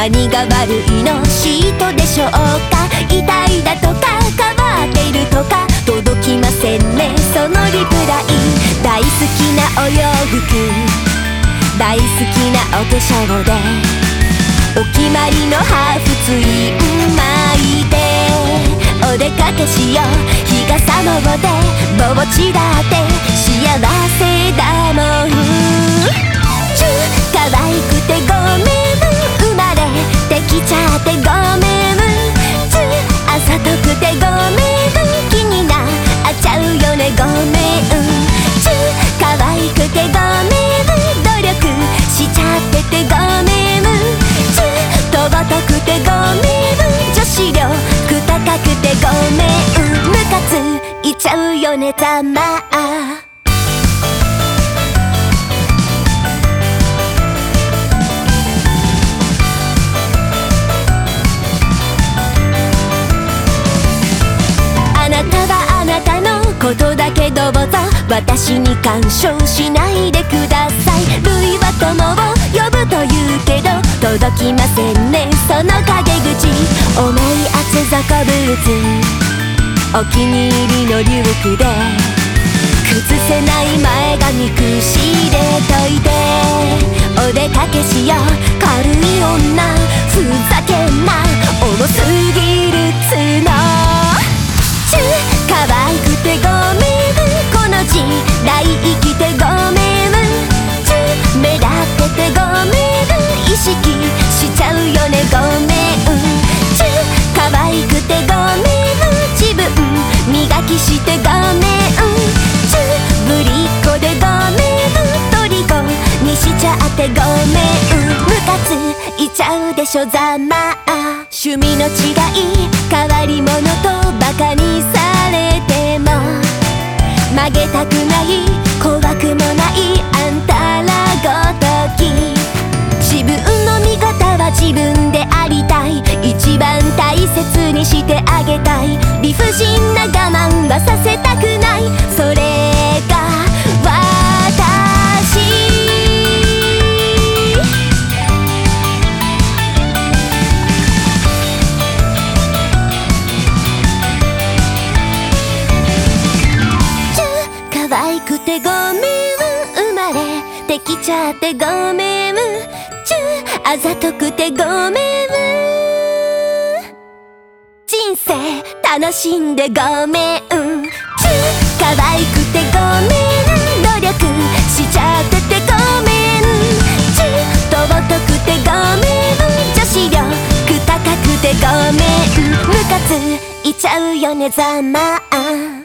何が悪いのシートでしょうか？痛いだとか変わってるとか？届きませんね。そのリプライ。大好きなお洋服。大好きなお化粧で。お決まりのハーフツイン巻いて。お出かけしよう。日がさもでぼちだって。幸せだもん。くてごめん。ムカついちゃうよねたま。あなたはあなたのことだけどうぞ。私に干渉しないでください。類は友を呼ぶと言うけど届きませんね。その重い厚底ブーツお気に入りのリュックで崩せない前髪くしでといて。ってごめん。ムカついちゃうでしょざま。あ趣味の違い。変わり者とバカにされても。曲げたくない。怖くもない。あんたらごとき。自分の味方は自分でありたい。一番大切にしてあげたい。理不尽な我慢てきちゃってごめん。チュあざとくてごめん。人生楽しんでごめん。チュ可愛くてごめん。努力しちゃっててごめん。チュとぼとくてごめん。女子力高くてごめん。ムカついちゃうよねざまあ。